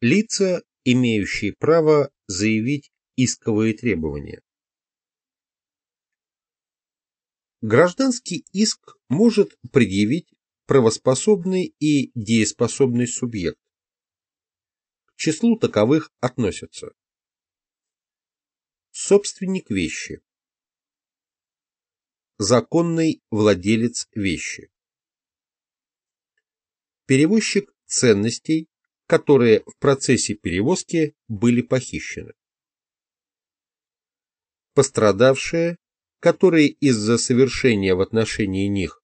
Лица, имеющие право заявить исковые требования. Гражданский иск может предъявить правоспособный и дееспособный субъект. К числу таковых относятся собственник вещи, законный владелец вещи, перевозчик ценностей, которые в процессе перевозки были похищены, пострадавшие, которые из-за совершения в отношении них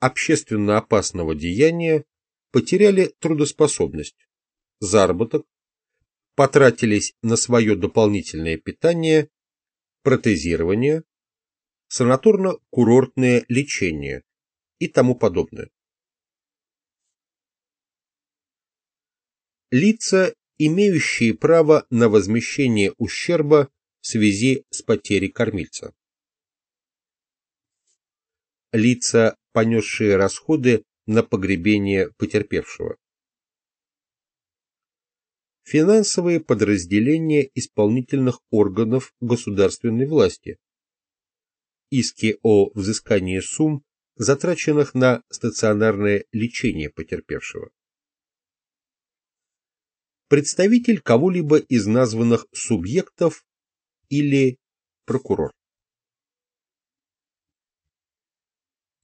общественно опасного деяния потеряли трудоспособность, заработок, потратились на свое дополнительное питание, протезирование, санаторно-курортное лечение и тому подобное. Лица, имеющие право на возмещение ущерба в связи с потерей кормильца. Лица, понесшие расходы на погребение потерпевшего. Финансовые подразделения исполнительных органов государственной власти. Иски о взыскании сумм, затраченных на стационарное лечение потерпевшего. Представитель кого-либо из названных субъектов или прокурор.